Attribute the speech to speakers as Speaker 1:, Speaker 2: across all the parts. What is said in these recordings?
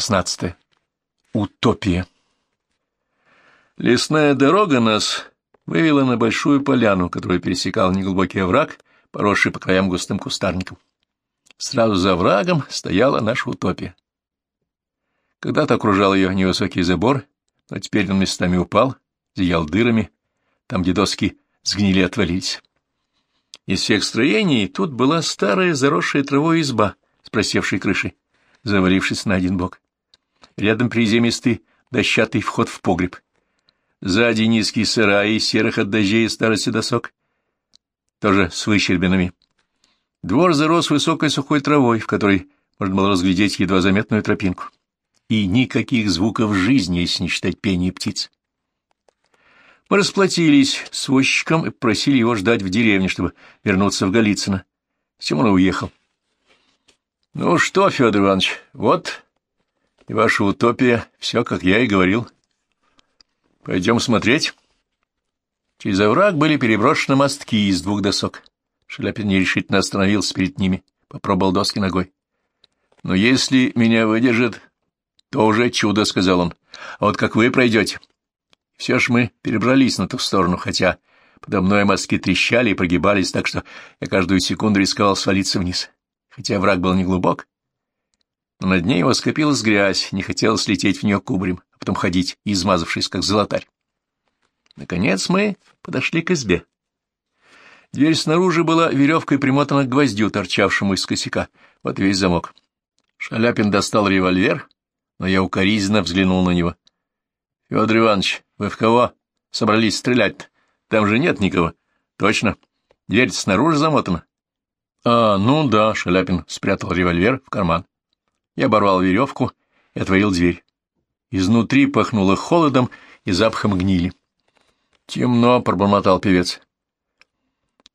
Speaker 1: 16. Утопия. Лесная дорога нас вывела на большую поляну, которую пересекал неглубокий овраг, поросший по краям густым кустарником. Сразу за оврагом стояла наша утопия. Когда-то окружал ее невысокий забор, но теперь он местами упал, зиял дырами, там, где доски сгнили отвалились. Из всех строений тут была старая заросшая травой изба с просевшей крышей, завалившись на один бок. Рядом приземистый дощатый вход в погреб. Сзади низкий сарай серых от дождей и старости досок, тоже с выщербинами. Двор зарос высокой сухой травой, в которой можно было разглядеть едва заметную тропинку. И никаких звуков жизни, если не считать пения птиц. Мы расплатились с возчиком и просили его ждать в деревне, чтобы вернуться в Голицыно. С уехал. — Ну что, Федор Иванович, вот и ваша утопия, все, как я и говорил. Пойдем смотреть. Через овраг были переброшены мостки из двух досок. Шаляпин нерешительно остановился перед ними, попробовал доски ногой. — Но если меня выдержит, то уже чудо, — сказал он. — А вот как вы пройдете? Все ж мы перебрались на ту сторону, хотя подо мной мостки трещали и прогибались, так что я каждую секунду рисковал свалиться вниз. Хотя враг был неглубок, но на дне его скопилась грязь, не хотелось лететь в нее кубарем, а потом ходить, измазавшись, как золотарь. Наконец мы подошли к избе. Дверь снаружи была веревкой примотана к гвоздю, торчавшему из косяка. Вот весь замок. Шаляпин достал револьвер, но я укоризненно взглянул на него. — Федор Иванович, вы в кого собрались стрелять-то? Там же нет никого. Точно. Дверь снаружи замотана. А, ну да, Шаляпин спрятал револьвер в карман. Я оборвал веревку и отворил дверь. Изнутри пахнуло холодом и запахом гнили. Темно, пробормотал певец.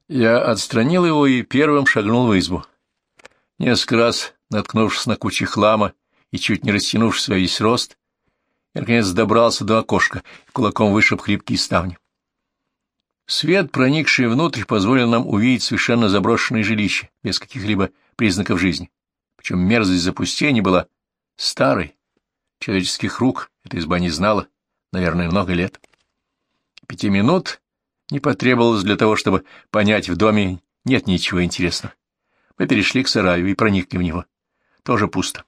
Speaker 1: Я отстранил его и первым шагнул в избу. Несколько раз, наткнувшись на кучу хлама и чуть не растянувшись во весь рост, я, наконец, добрался до окошка и кулаком вышиб хлипкие ставни. Свет, проникший внутрь, позволил нам увидеть совершенно заброшенное жилище, без каких-либо признаков жизни. Причем мерзость запустения была старой. Человеческих рук эта изба не знала, наверное, много лет. Пяти минут не потребовалось для того, чтобы понять, в доме нет ничего интересного. Мы перешли к сараю и проникли в него. Тоже пусто.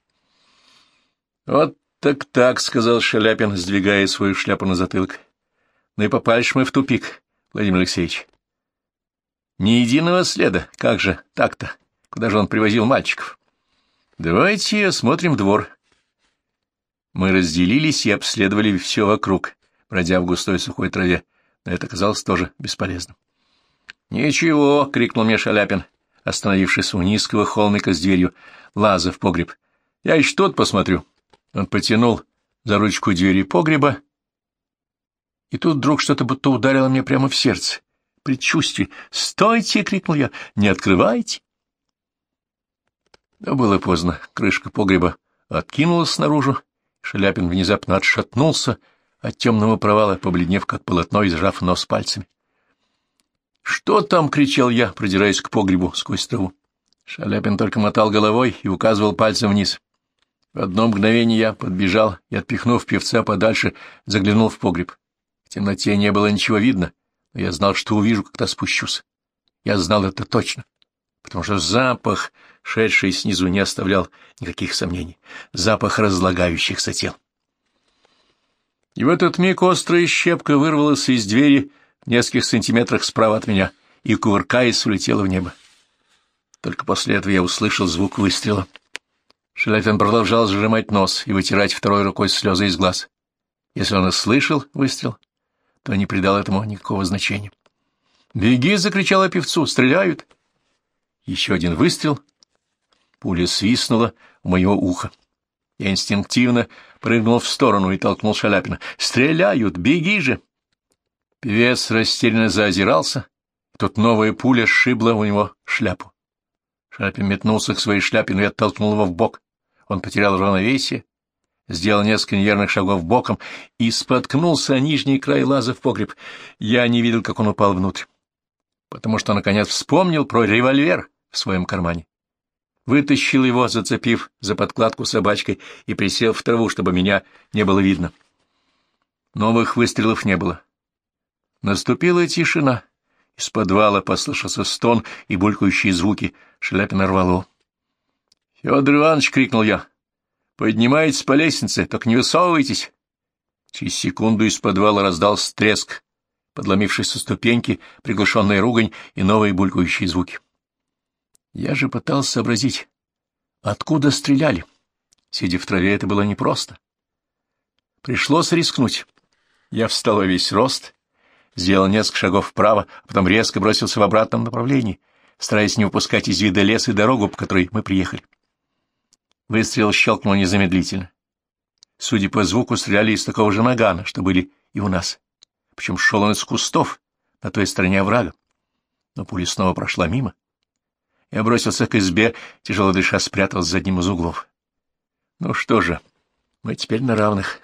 Speaker 1: Вот «Так-так», — сказал Шаляпин, сдвигая свою шляпу на затылок. «Ну и попали мы в тупик, Владимир Алексеевич». «Ни единого следа. Как же так-то? Куда же он привозил мальчиков?» «Давайте осмотрим двор». Мы разделились и обследовали все вокруг, бродя в густой сухой траве, но это казалось тоже бесполезным. «Ничего!» — крикнул мне Шаляпин, остановившись у низкого холмика с дверью, лаза в погреб. «Я еще тут посмотрю». Он потянул за ручку двери погреба, и тут вдруг что-то будто ударило мне прямо в сердце. Предчувствие. «Стойте!» — крикнул я. «Не открывайте!» Но было поздно. Крышка погреба откинулась снаружи. Шаляпин внезапно отшатнулся от темного провала, побледнев, как полотно, и сжав нос пальцами. «Что там?» — кричал я, продираясь к погребу сквозь траву. Шаляпин только мотал головой и указывал пальцем вниз. В одно мгновение я подбежал и, отпихнув певца подальше, заглянул в погреб. В темноте не было ничего видно, но я знал, что увижу, когда спущусь. Я знал это точно, потому что запах, шедший снизу, не оставлял никаких сомнений. Запах разлагающихся тел. И в этот миг острая щепка вырвалась из двери в нескольких сантиметрах справа от меня и, кувыркаясь, улетела в небо. Только после этого я услышал звук выстрела. Шелепин продолжал сжимать нос и вытирать второй рукой слезы из глаз. Если он и слышал выстрел, то не придал этому никакого значения. «Беги!» — закричала певцу. «Стреляют!» Еще один выстрел. Пуля свистнула у моего уха. Я инстинктивно прыгнул в сторону и толкнул Шаляпина. «Стреляют! Беги же!» Певец растерянно заозирался. Тут новая пуля сшибла у него шляпу. Шаляпин метнулся к своей шляпе, но я толкнул его в бок. Он потерял равновесие, сделал несколько неверных шагов боком и споткнулся о нижний край лаза в погреб. Я не видел, как он упал внутрь, потому что, наконец, вспомнил про револьвер в своем кармане. Вытащил его, зацепив за подкладку собачкой, и присел в траву, чтобы меня не было видно. Новых выстрелов не было. Наступила тишина. Из подвала послышался стон и булькающие звуки. Шляпина рвало. — Федор Иванович! — крикнул я. — Поднимайтесь по лестнице, только не высовывайтесь. Через секунду из подвала раздался треск, подломившись ступеньки, приглушенная ругань и новые булькающие звуки. Я же пытался сообразить, откуда стреляли. Сидя в траве, это было непросто. Пришлось рискнуть. Я встал во весь рост, сделал несколько шагов вправо, а потом резко бросился в обратном направлении, стараясь не упускать из вида лес и дорогу, по которой мы приехали. Выстрел щелкнул незамедлительно. Судя по звуку, стреляли из такого же нагана, что были и у нас. Причем шел он из кустов, на той стороне оврага. Но пуля снова прошла мимо. Я бросился к избе, тяжело дыша спрятался за одним из углов. Ну что же, мы теперь на равных.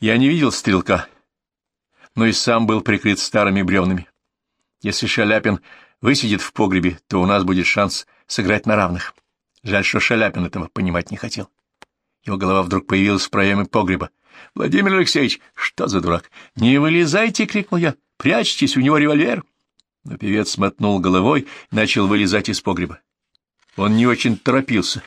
Speaker 1: Я не видел стрелка, но и сам был прикрыт старыми бревнами. Если Шаляпин высидит в погребе, то у нас будет шанс сыграть на равных. Жаль, что Шаляпин этого понимать не хотел. Его голова вдруг появилась в проеме погреба. — Владимир Алексеевич, что за дурак? — Не вылезайте! — крикнул я. — Прячьтесь, у него револьвер! Но певец мотнул головой и начал вылезать из погреба. Он не очень торопился,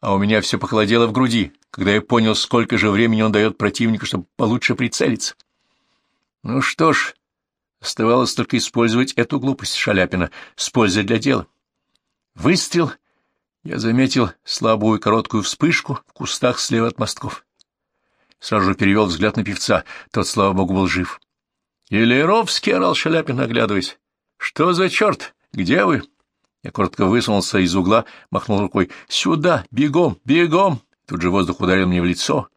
Speaker 1: а у меня все похолодело в груди, когда я понял, сколько же времени он дает противнику, чтобы получше прицелиться. Ну что ж, оставалось только использовать эту глупость Шаляпина с пользой для дела. Выстрел, я заметил слабую короткую вспышку в кустах слева от мостков. Сразу же перевел взгляд на певца, тот, слава богу, был жив. — Елеровский! — орал Шаляпин, оглядываясь. «Что за черт? Где вы?» Я коротко высунулся из угла, махнул рукой. «Сюда! Бегом! Бегом!» Тут же воздух ударил мне в лицо.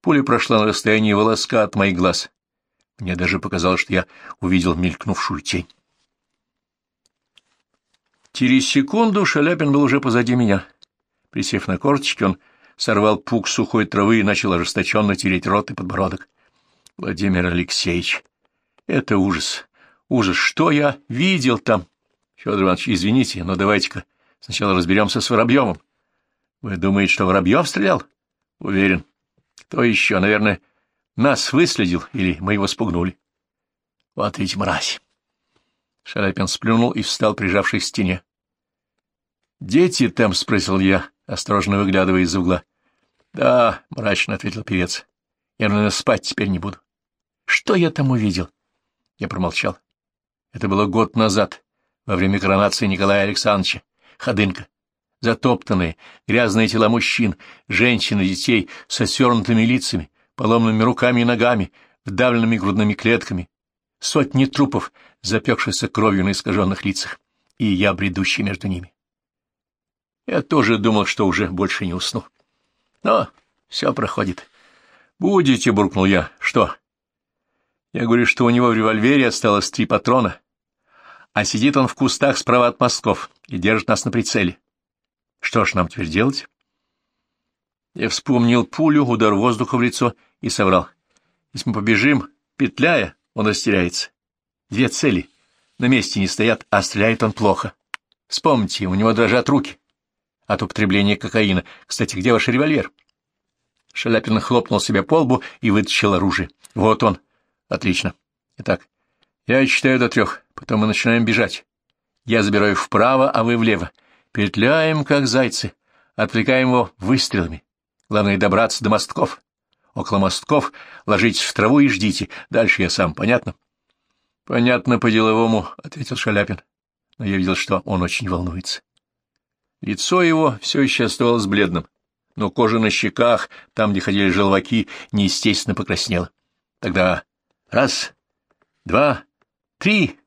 Speaker 1: Пуля прошла на расстоянии волоска от моих глаз. Мне даже показалось, что я увидел мелькнувшую тень. Через секунду Шаляпин был уже позади меня. Присев на корточки, он сорвал пук сухой травы и начал ожесточенно тереть рот и подбородок. Владимир Алексеевич, это ужас. Ужас, что я видел там? Федор Иванович, извините, но давайте-ка сначала разберемся с Воробьевым. Вы думаете, что Воробьев стрелял? Уверен. Кто еще? Наверное, нас выследил или мы его спугнули. Вот ведь мразь. Шаляпин сплюнул и встал, прижавшись к стене. «Дети там?» — спросил я, осторожно выглядывая из угла. «Да», — мрачно ответил певец. «Я, наверное, спать теперь не буду». «Что я там увидел?» Я промолчал. Это было год назад, во время коронации Николая Александровича. Ходынка. Затоптанные, грязные тела мужчин, женщин и детей со свернутыми лицами, поломанными руками и ногами, вдавленными грудными клетками, сотни трупов, запекшихся кровью на искаженных лицах, и я, бредущий между ними. Я тоже думал, что уже больше не усну. Но все проходит. «Будете», — буркнул я. «Что?» Я говорю, что у него в револьвере осталось три патрона, а сидит он в кустах справа от мостков и держит нас на прицеле. Что ж нам теперь делать? Я вспомнил пулю, удар воздуха в лицо и соврал. Если мы побежим, петляя, он растеряется. Две цели. На месте не стоят, а стреляет он плохо. Вспомните, у него дрожат руки. От употребления кокаина. Кстати, где ваш револьвер? Шаляпин хлопнул себя по лбу и вытащил оружие. Вот он. Отлично. Итак, я считаю до трех, потом мы начинаем бежать. Я забираю вправо, а вы влево. Петляем, как зайцы, отвлекаем его выстрелами. Главное — добраться до мостков. Около мостков ложитесь в траву и ждите. Дальше я сам, понятно? — Понятно по-деловому, — ответил Шаляпин. Но я видел, что он очень волнуется. Лицо его все еще оставалось бледным, но кожа на щеках, там, где ходили желваки, неестественно покраснела. Тогда раз, два, Три!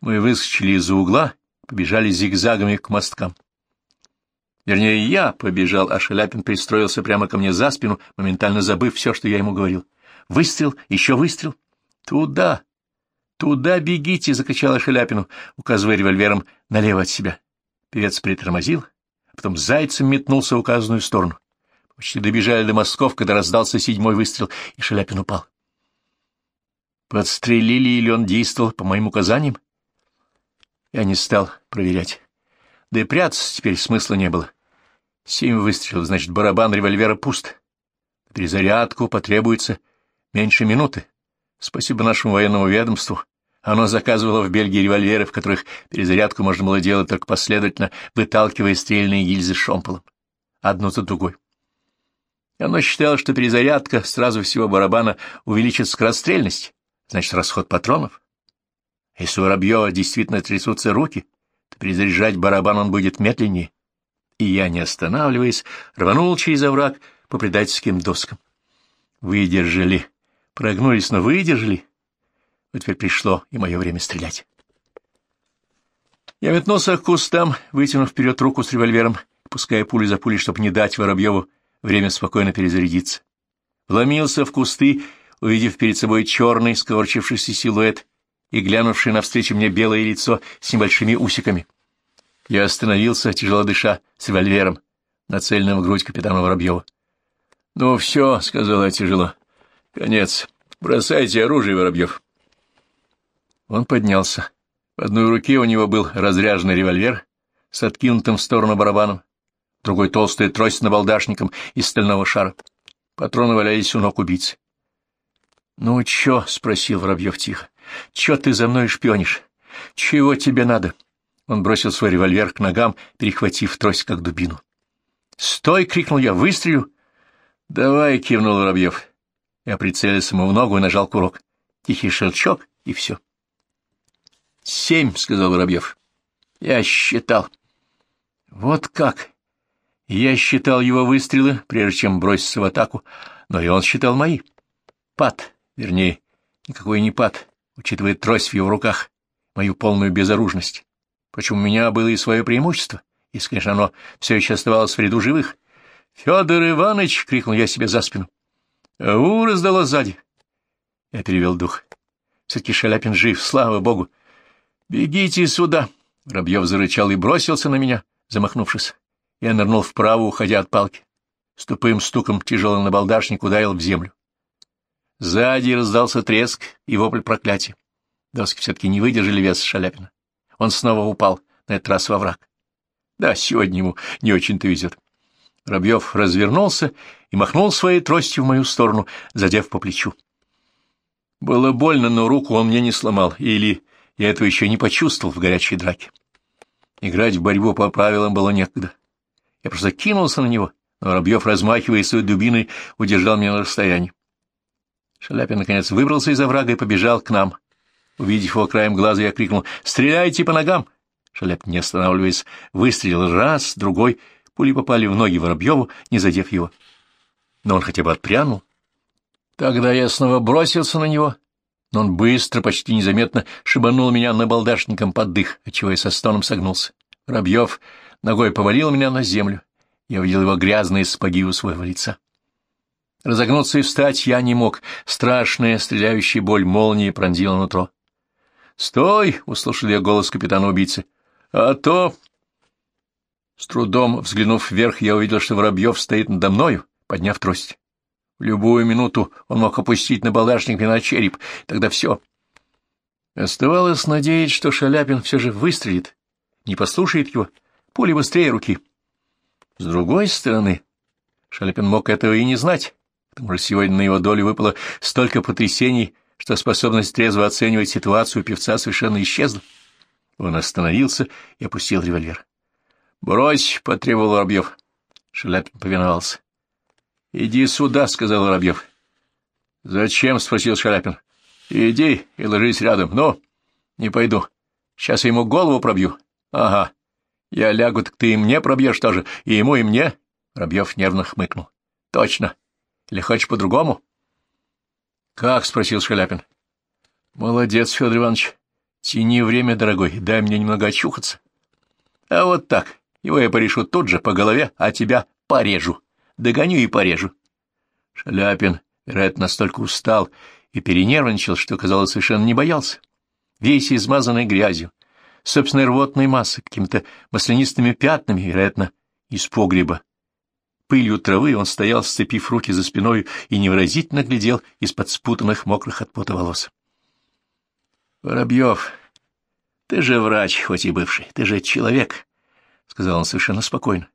Speaker 1: Мы выскочили из-за угла, побежали зигзагами к мосткам. Вернее, я побежал, а Шаляпин пристроился прямо ко мне за спину, моментально забыв все, что я ему говорил. Выстрел, еще выстрел. Туда! Туда бегите! — закричала Шаляпину, указывая револьвером налево от себя. Певец притормозил, а потом зайцем метнулся в указанную сторону. Почти добежали до мостков, когда раздался седьмой выстрел, и Шаляпин упал. Подстрелили или он действовал по моим указаниям? Я не стал проверять. Да и прятаться теперь смысла не было. Семь выстрелов, значит, барабан револьвера пуст. Перезарядку потребуется меньше минуты. Спасибо нашему военному ведомству. Оно заказывало в Бельгии револьверы, в которых перезарядку можно было делать только последовательно, выталкивая стрельные гильзы шомполом. Одну за другой. Оно считало, что перезарядка сразу всего барабана увеличит скорострельность, значит, расход патронов. Если у Воробьева действительно трясутся руки, то перезаряжать барабан он будет медленнее. И я, не останавливаясь, рванул через овраг по предательским доскам. Выдержали. Прогнулись, но выдержали. Вот теперь пришло и мое время стрелять. Я метнулся к кустам, вытянув вперед руку с револьвером, пуская пули за пулей, чтобы не дать Воробьеву время спокойно перезарядиться. Вломился в кусты, увидев перед собой черный сковорчившийся силуэт и глянувший навстречу мне белое лицо с небольшими усиками. Я остановился, тяжело дыша, с револьвером, нацеленным в грудь капитана Воробьева. — Ну все, — сказала я тяжело, — конец. Бросайте оружие, Воробьев. Он поднялся. В одной руке у него был разряженный револьвер с откинутым в сторону барабаном, другой толстая трость с набалдашником из стального шара. Патроны валялись у ног убийцы. — Ну, чё? — спросил Воробьев тихо. — Чё ты за мной шпионишь? Чего тебе надо? Он бросил свой револьвер к ногам, перехватив трость как дубину. — Стой! — крикнул я. — Выстрелю! — Давай! — кивнул Воробьев. Я прицелился ему в ногу и нажал курок. Тихий щелчок, и все. — Семь, — сказал Воробьев. Я считал. Вот как? Я считал его выстрелы, прежде чем броситься в атаку, но и он считал мои. Пад, вернее, никакой не пад, учитывая трость в его руках, мою полную безоружность. Почему у меня было и свое преимущество, если, конечно, оно все еще оставалось в ряду живых. «Федор Иванович!» — крикнул я себе за спину. «Ау!» — раздалось сзади. Я перевел дух. Все-таки Шаляпин жив, слава богу. «Бегите сюда!» Воробьев зарычал и бросился на меня, замахнувшись. Я нырнул вправо, уходя от палки. С тупым стуком тяжелый набалдашник ударил в землю. Сзади раздался треск и вопль проклятия. Доски все-таки не выдержали вес Шаляпина. Он снова упал, на этот раз во враг. Да, сегодня ему не очень-то везет. Воробьев развернулся и махнул своей тростью в мою сторону, задев по плечу. Было больно, но руку он мне не сломал, или я этого еще не почувствовал в горячей драке. Играть в борьбу по правилам было некогда. Я просто кинулся на него, но Воробьев, размахивая своей дубиной, удержал меня на расстоянии. Шаляпин, наконец, выбрался из оврага и побежал к нам. Увидев его краем глаза, я крикнул «Стреляйте по ногам!» Шаляпин, не останавливаясь, выстрелил раз, другой. Пули попали в ноги Воробьеву, не задев его. Но он хотя бы отпрянул. Тогда я снова бросился на него но он быстро, почти незаметно шибанул меня набалдашником под дых, отчего я со стоном согнулся. Рабьев ногой повалил меня на землю. Я увидел его грязные сапоги у своего лица. Разогнуться и встать я не мог. Страшная стреляющая боль молнии пронзила нутро. «Стой!» — услышал я голос капитана-убийцы. «А то...» С трудом взглянув вверх, я увидел, что Воробьев стоит надо мною, подняв трость. В любую минуту он мог опустить на балашник на череп, тогда все. Оставалось надеяться, что Шаляпин все же выстрелит, не послушает его, пули быстрее руки. С другой стороны, Шаляпин мог этого и не знать, потому что сегодня на его долю выпало столько потрясений, что способность трезво оценивать ситуацию певца совершенно исчезла. Он остановился и опустил револьвер. «Брось!» — потребовал Воробьев. Шаляпин повиновался. — Иди сюда, — сказал Воробьев. — Зачем? — спросил Шаляпин. — Иди и ложись рядом. Ну, не пойду. Сейчас я ему голову пробью. — Ага. Я лягу, так ты и мне пробьешь тоже. И ему, и мне. Воробьев нервно хмыкнул. — Точно. Или хочешь по-другому? — Как? — спросил Шаляпин. — Молодец, Федор Иванович. Тяни время, дорогой, дай мне немного очухаться. — А вот так. Его я порешу тут же по голове, а тебя порежу. Догоню и порежу. Шаляпин, вероятно, настолько устал и перенервничал, что, казалось, совершенно не боялся. Весь измазанный грязью, собственной рвотной массой, какими-то маслянистыми пятнами, вероятно, из погреба. Пылью травы он стоял, сцепив руки за спиной и невыразительно глядел из-под спутанных мокрых от пота волос. — Воробьев, ты же врач, хоть и бывший, ты же человек, — сказал он совершенно спокойно.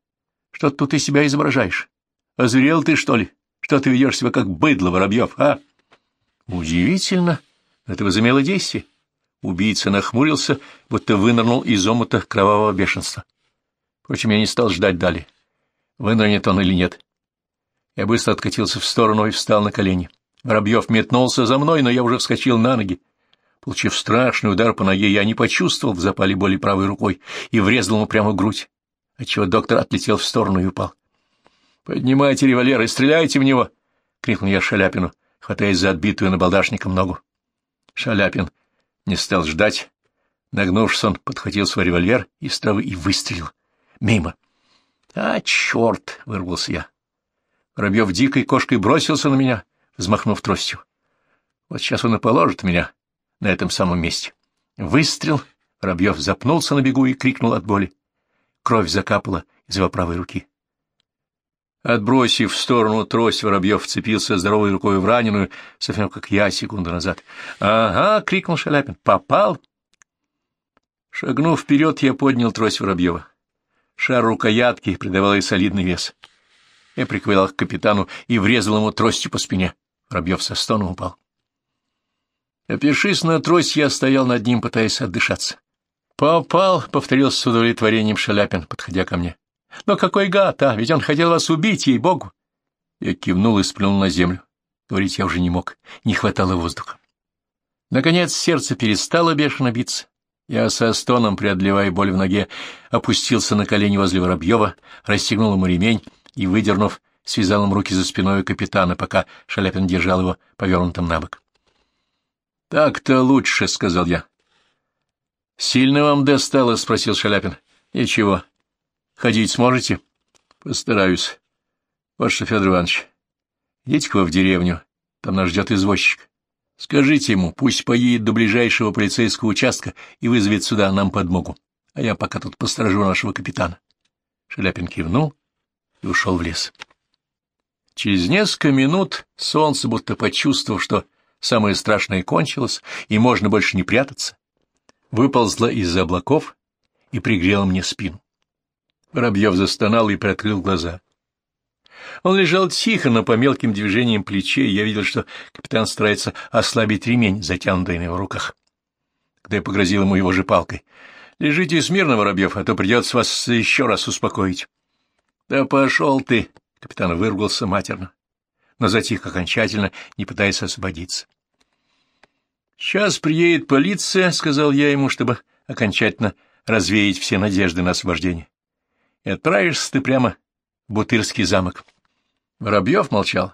Speaker 1: Что тут из себя изображаешь? Озверел ты, что ли? Что ты ведешь себя как быдло, Воробьев, а? Удивительно. Это возымело действие. Убийца нахмурился, будто вынырнул из омута кровавого бешенства. Впрочем, я не стал ждать далее. Вынырнет он или нет. Я быстро откатился в сторону и встал на колени. Воробьев метнулся за мной, но я уже вскочил на ноги. Получив страшный удар по ноге, я не почувствовал в запале боли правой рукой и врезал ему прямо в грудь, отчего доктор отлетел в сторону и упал. — Поднимайте револьвер и стреляйте в него! — крикнул я Шаляпину, хватаясь за отбитую набалдашником ногу. Шаляпин не стал ждать. Нагнувшись, он подхватил свой револьвер из травы и выстрелил. Мимо. — А, черт! — вырвался я. Воробьев дикой кошкой бросился на меня, взмахнув тростью. Вот сейчас он и положит меня на этом самом месте. Выстрел. Воробьев запнулся на бегу и крикнул от боли. Кровь закапала из его правой руки. Отбросив в сторону трость, Воробьев вцепился здоровой рукой в раненую, совсем как я секунду назад. «Ага!» — крикнул Шаляпин. «Попал!» Шагнув вперед, я поднял трость Воробьева. Шар рукоятки придавал ей солидный вес. Я приковылял к капитану и врезал ему тростью по спине. Воробьев со стоном упал. Опершись на трость, я стоял над ним, пытаясь отдышаться. «Попал», — повторил с удовлетворением Шаляпин, подходя ко мне. «Но какой гад, а? Ведь он хотел вас убить, ей-богу!» Я кивнул и сплюнул на землю. Говорить я уже не мог, не хватало воздуха. Наконец сердце перестало бешено биться. Я со стоном, преодолевая боль в ноге, опустился на колени возле Воробьева, расстегнул ему ремень и, выдернув, связал им руки за спиной капитана, пока Шаляпин держал его повернутым на бок. — Так-то лучше, — сказал я. — Сильно вам досталось? — спросил Шаляпин. — Ничего. Ходить сможете? — Постараюсь. — Ваше Федор Иванович, идите-ка вы в деревню, там нас ждет извозчик. Скажите ему, пусть поедет до ближайшего полицейского участка и вызовет сюда нам подмогу, а я пока тут посторожу нашего капитана. Шаляпин кивнул и ушел в лес. Через несколько минут солнце, будто почувствовав, что самое страшное кончилось, и можно больше не прятаться, выползла из-за облаков и пригрела мне спину. Воробьев застонал и приоткрыл глаза. Он лежал тихо, но по мелким движениям плечей я видел, что капитан старается ослабить ремень, затянутый на его руках. Когда я погрозил ему его же палкой. «Лежите смирно, Воробьев, а то придется вас еще раз успокоить». «Да пошел ты!» — капитан выругался матерно, но затих окончательно, не пытаясь освободиться. «Сейчас приедет полиция», — сказал я ему, чтобы окончательно развеять все надежды на освобождение. «И отправишься ты прямо в Бутырский замок». Воробьев молчал.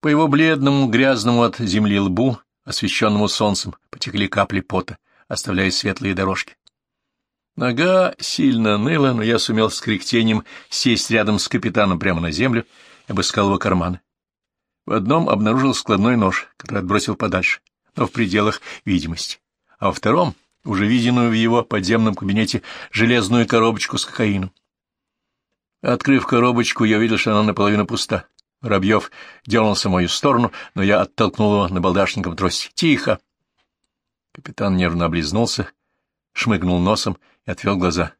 Speaker 1: По его бледному, грязному от земли лбу, освещенному солнцем, потекли капли пота, оставляя светлые дорожки. Нога сильно ныла, но я сумел с кряхтением сесть рядом с капитаном прямо на землю и обыскал его карманы. В одном обнаружил складной нож, который отбросил подальше, но в пределах видимости, а во втором, уже виденную в его подземном кабинете, железную коробочку с кокаином. Открыв коробочку, я увидел, что она наполовину пуста. Воробьев дернулся в мою сторону, но я оттолкнул его набалдашником трости. «Тихо!» Капитан нервно облизнулся, шмыгнул носом и отвел глаза.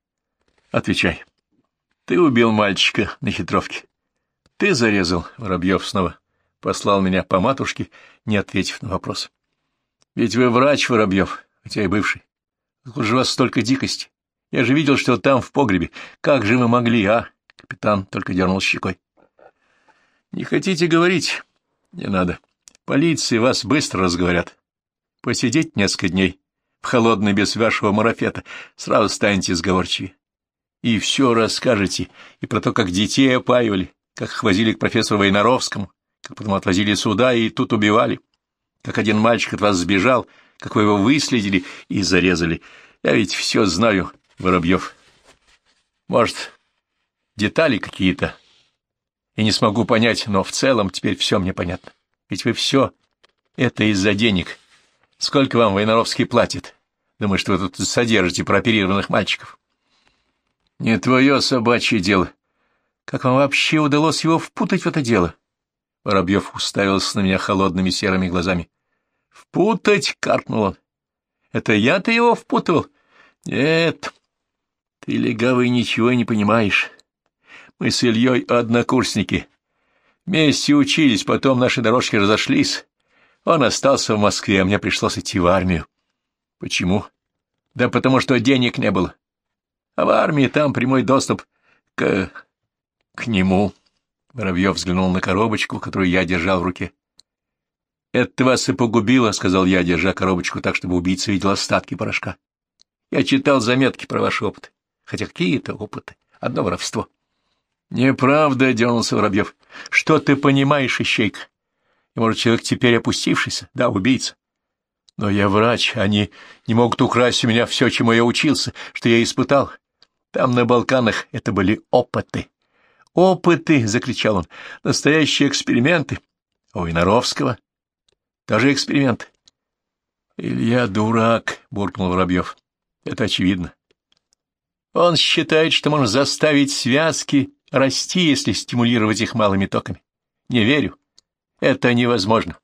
Speaker 1: «Отвечай. Ты убил мальчика на хитровке. Ты зарезал?» Воробьев снова послал меня по матушке, не ответив на вопрос. Ведь вы врач, Воробьев, хотя и бывший. Откуда же у вас столько дикости? Я же видел, что там, в погребе. Как же вы могли, а? Капитан только дернул щекой. Не хотите говорить? Не надо. Полиции вас быстро разговорят. Посидеть несколько дней в холодной без вашего марафета, сразу станете сговорчивее. И все расскажете, и про то, как детей опаивали, как их возили к профессору Войнаровскому, как потом отвозили сюда и тут убивали, как один мальчик от вас сбежал, как вы его выследили и зарезали. Я ведь все знаю, Воробьев. Может, детали какие-то и не смогу понять, но в целом теперь все мне понятно. Ведь вы все это из-за денег. Сколько вам Войнаровский платит? Думаю, что вы тут содержите прооперированных мальчиков. Не твое собачье дело. Как вам вообще удалось его впутать в это дело? Воробьев уставился на меня холодными серыми глазами. — Впутать? — каркнул он. — Это я-то его впутывал? — Нет, ты, легавый, ничего не понимаешь. Мы с Ильей однокурсники. Вместе учились, потом наши дорожки разошлись. Он остался в Москве, а мне пришлось идти в армию. Почему? Да потому что денег не было. А в армии там прямой доступ к... к нему. Воробьев взглянул на коробочку, которую я держал в руке. «Это вас и погубило», — сказал я, держа коробочку так, чтобы убийца видел остатки порошка. «Я читал заметки про ваш опыт. Хотя какие-то опыты. Одно воровство». «Неправда», — дернулся Воробьев. «Что ты понимаешь, ищейка? И, может, человек теперь опустившийся? Да, убийца. Но я врач, они не могут украсть у меня все, чему я учился, что я испытал. Там, на Балканах, это были опыты. «Опыты!» — закричал он. «Настоящие эксперименты!» «У Инаровского?» «Тоже эксперимент». «Илья дурак!» — буркнул Воробьев. «Это очевидно. Он считает, что можно заставить связки расти, если стимулировать их малыми токами. Не верю. Это невозможно.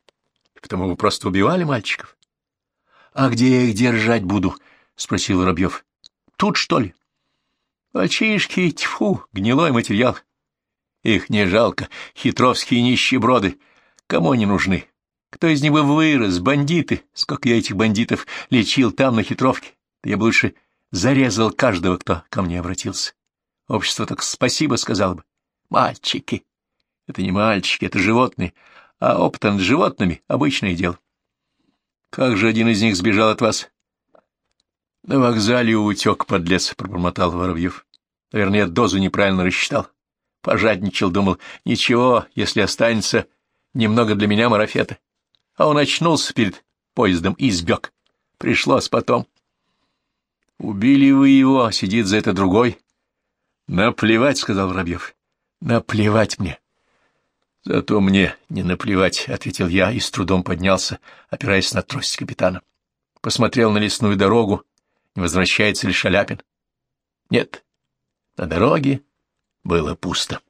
Speaker 1: Потому вы просто убивали мальчиков. — А где я их держать буду? — спросил Воробьев. — Тут, что ли? — Мальчишки, тьфу, гнилой материал. Их не жалко, хитровские нищеброды. Кому они нужны? Кто из них бы вырос? Бандиты. Сколько я этих бандитов лечил там, на хитровке. Да я бы лучше зарезал каждого, кто ко мне обратился. Общество так спасибо сказал бы. Мальчики. Это не мальчики, это животные. А опыт над животными — обычное дело. Как же один из них сбежал от вас? На вокзале утек, подлец, — пробормотал Воробьев. Наверное, дозу неправильно рассчитал. Пожадничал, думал, ничего, если останется немного для меня марафета. А он очнулся перед поездом и сбег. Пришлось потом. Убили вы его, а сидит за это другой. Наплевать, — сказал Воробьев. Наплевать мне. Зато мне не наплевать, — ответил я и с трудом поднялся, опираясь на трость капитана. Посмотрел на лесную дорогу, не возвращается ли Шаляпин. Нет, на дороге было пусто.